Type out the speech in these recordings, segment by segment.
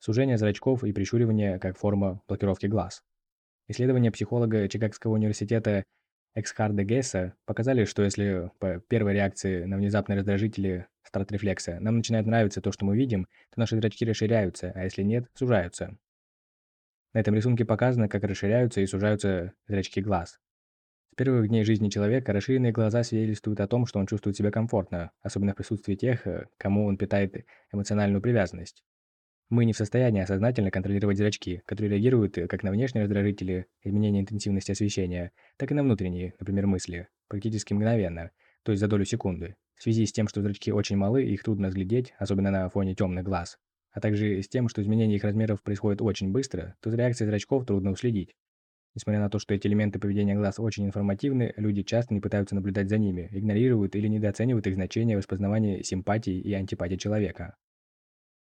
сужение зрачков и прищуривание как форма блокировки глаз. Исследования психолога Чикагского университета Эксхарда Гесса показали, что если по первой реакции на внезапные раздражители старт-рефлекса нам начинает нравиться то, что мы видим, то наши зрачки расширяются, а если нет, сужаются. На этом рисунке показано, как расширяются и сужаются зрачки глаз. С первых дней жизни человека расширенные глаза свидетельствуют о том, что он чувствует себя комфортно, особенно в присутствии тех, э, кому он питает эмоциональную привязанность. Мы не в состоянии осознательно контролировать зрачки, которые реагируют э, как на внешние раздражители, изменение интенсивности освещения, так и на внутренние, например, мысли, практически мгновенно, то есть за долю секунды. В связи с тем, что зрачки очень малы, их трудно разглядеть, особенно на фоне темных глаз, а также с тем, что изменение их размеров происходит очень быстро, то за реакцией зрачков трудно уследить. Несмотря на то, что эти элементы поведения глаз очень информативны, люди часто не пытаются наблюдать за ними, игнорируют или недооценивают их значение в распознавании симпатии и антипатии человека.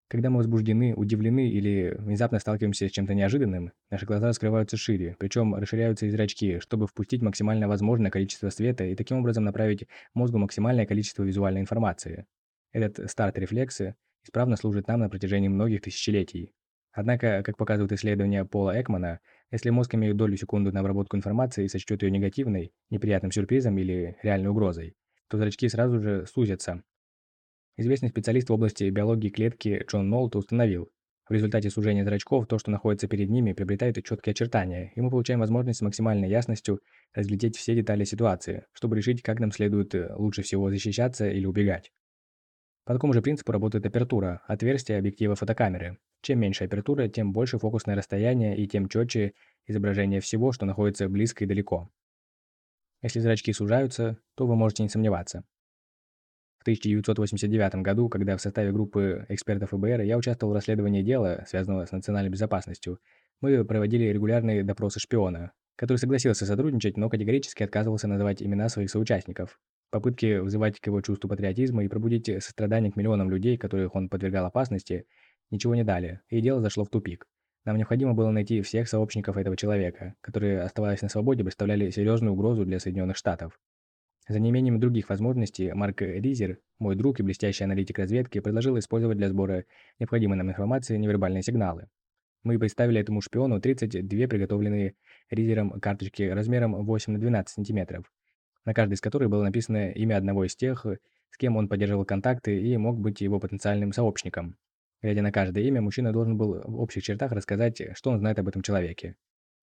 Когда мы возбуждены, удивлены или внезапно сталкиваемся с чем-то неожиданным, наши глаза раскрываются шире, причем расширяются и зрачки, чтобы впустить максимально возможное количество света и таким образом направить мозгу максимальное количество визуальной информации. Этот старт-рефлексы исправно служит нам на протяжении многих тысячелетий. Однако, как показывают исследования Пола Экмана, если мозг имеет долю секунды на обработку информации и сочтет ее негативной, неприятным сюрпризом или реальной угрозой, то зрачки сразу же сузятся, Известный специалист в области биологии клетки Джон Нолт установил, в результате сужения зрачков то, что находится перед ними, приобретает четкие очертания, и мы получаем возможность с максимальной ясностью разглядеть все детали ситуации, чтобы решить, как нам следует э, лучше всего защищаться или убегать. По такому же принципу работает апертура, отверстие объектива фотокамеры. Чем меньше апертура, тем больше фокусное расстояние и тем четче изображение всего, что находится близко и далеко. Если зрачки сужаются, то вы можете не сомневаться. 1989 году, когда в составе группы экспертов ФБР я участвовал в расследовании дела, связанного с национальной безопасностью, мы проводили регулярные допросы шпиона, который согласился сотрудничать, но категорически отказывался называть имена своих соучастников. Попытки вызывать к его чувству патриотизма и пробудить сострадание к миллионам людей, которых он подвергал опасности, ничего не дали, и дело зашло в тупик. Нам необходимо было найти всех сообщников этого человека, которые, оставаясь на свободе, представляли серьезную угрозу для Соединенных Штатов. За неимением других возможностей, Марк Ризер, мой друг и блестящий аналитик разведки, предложил использовать для сбора необходимой нам информации невербальные сигналы. Мы представили этому шпиону 32 приготовленные Ризером карточки размером 8 на 12 сантиметров, на каждой из которых было написано имя одного из тех, с кем он поддерживал контакты и мог быть его потенциальным сообщником. Глядя на каждое имя, мужчина должен был в общих чертах рассказать, что он знает об этом человеке.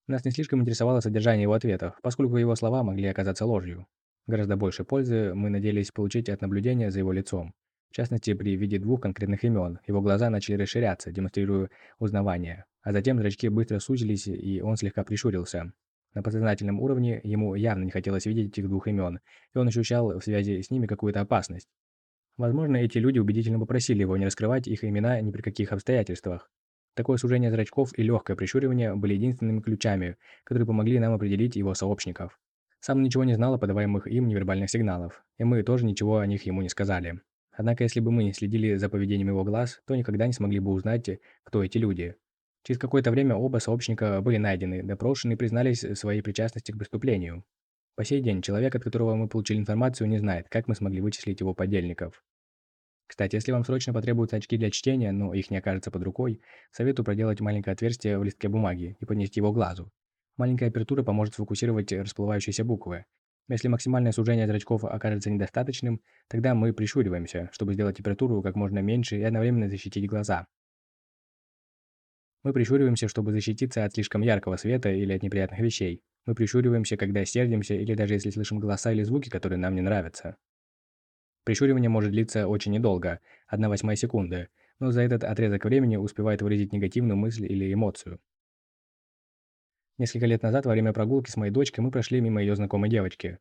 Нас не слишком интересовало содержание его ответов, поскольку его слова могли оказаться ложью. Гораздо больше пользы мы надеялись получить от наблюдения за его лицом. В частности, при виде двух конкретных имен, его глаза начали расширяться, демонстрируя узнавание. А затем зрачки быстро сузились, и он слегка прищурился. На подсознательном уровне ему явно не хотелось видеть этих двух имен, и он ощущал в связи с ними какую-то опасность. Возможно, эти люди убедительно попросили его не раскрывать их имена ни при каких обстоятельствах. Такое сужение зрачков и легкое прищуривание были единственными ключами, которые помогли нам определить его сообщников. Сам ничего не знал о подаваемых им невербальных сигналов, и мы тоже ничего о них ему не сказали. Однако, если бы мы следили за поведением его глаз, то никогда не смогли бы узнать, кто эти люди. Через какое-то время оба сообщника были найдены, допрошены и признались своей причастности к преступлению. По сей день человек, от которого мы получили информацию, не знает, как мы смогли вычислить его подельников. Кстати, если вам срочно потребуются очки для чтения, но их не окажется под рукой, советую проделать маленькое отверстие в листке бумаги и поднести его к глазу. Маленькая апертура поможет сфокусировать расплывающиеся буквы. Если максимальное сужение зрачков окажется недостаточным, тогда мы прищуриваемся, чтобы сделать апертуру как можно меньше и одновременно защитить глаза. Мы прищуриваемся, чтобы защититься от слишком яркого света или от неприятных вещей. Мы прищуриваемся, когда сердимся или даже если слышим голоса или звуки, которые нам не нравятся. Прищуривание может длиться очень недолго, 1 восьмая секунды, но за этот отрезок времени успевает выразить негативную мысль или эмоцию. Несколько лет назад во время прогулки с моей дочкой мы прошли мимо ее знакомой девочки.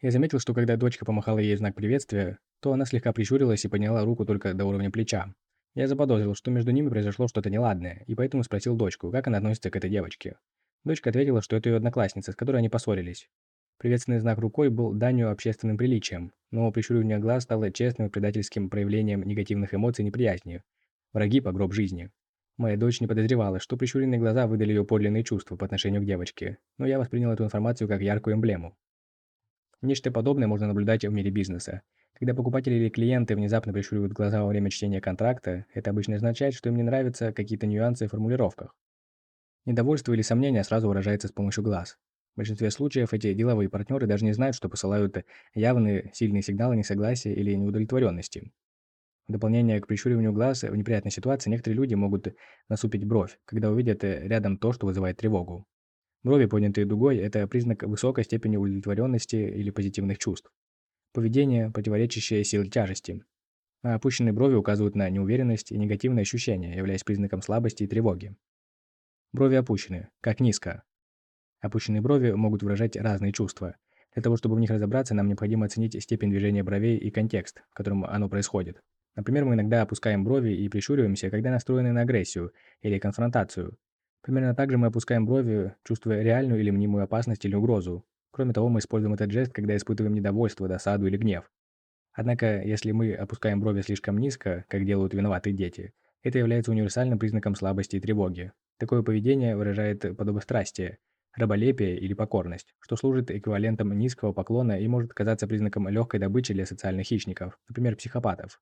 Я заметил, что когда дочка помахала ей знак приветствия, то она слегка прищурилась и подняла руку только до уровня плеча. Я заподозрил, что между ними произошло что-то неладное, и поэтому спросил дочку, как она относится к этой девочке. Дочка ответила, что это ее одноклассница, с которой они поссорились. Приветственный знак рукой был данью общественным приличиям, но прищуривание глаз стало честным и предательским проявлением негативных эмоций неприязни. Враги по гроб жизни. Моя дочь не подозревала, что прищуренные глаза выдали ее подлинные чувства по отношению к девочке, но я воспринял эту информацию как яркую эмблему. Нечто подобное можно наблюдать в мире бизнеса. Когда покупатели или клиенты внезапно прищуривают глаза во время чтения контракта, это обычно означает, что им не нравятся какие-то нюансы в формулировках. Недовольство или сомнение сразу выражается с помощью глаз. В большинстве случаев эти деловые партнеры даже не знают, что посылают явные сильные сигналы несогласия или неудовлетворенности. В дополнение к прищуриванию глаз в неприятной ситуации некоторые люди могут насупить бровь, когда увидят рядом то, что вызывает тревогу. Брови, поднятые дугой, это признак высокой степени удовлетворенности или позитивных чувств. Поведение, противоречащее силе тяжести. А опущенные брови указывают на неуверенность и негативные ощущения, являясь признаком слабости и тревоги. Брови опущены, как низко, Опущенные брови могут выражать разные чувства. Для того, чтобы в них разобраться, нам необходимо оценить степень движения бровей и контекст, в котором оно происходит. Например, мы иногда опускаем брови и прищуриваемся, когда настроены на агрессию или конфронтацию. Примерно так же мы опускаем брови, чувствуя реальную или мнимую опасность или угрозу. Кроме того, мы используем этот жест, когда испытываем недовольство, досаду или гнев. Однако, если мы опускаем брови слишком низко, как делают виноватые дети, это является универсальным признаком слабости и тревоги. Такое поведение выражает подобострастие, раболепие или покорность, что служит эквивалентом низкого поклона и может казаться признаком легкой добычи для социальных хищников, например, психопатов.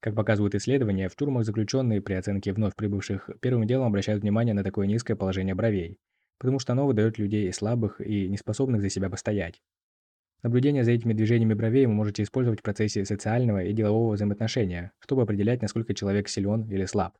Как показывают исследования, в тюрьмах заключенные при оценке вновь прибывших первым делом обращают внимание на такое низкое положение бровей, потому что оно выдает людей слабых и неспособных за себя постоять. Наблюдение за этими движениями бровей вы можете использовать в процессе социального и делового взаимоотношения, чтобы определять, насколько человек силен или слаб.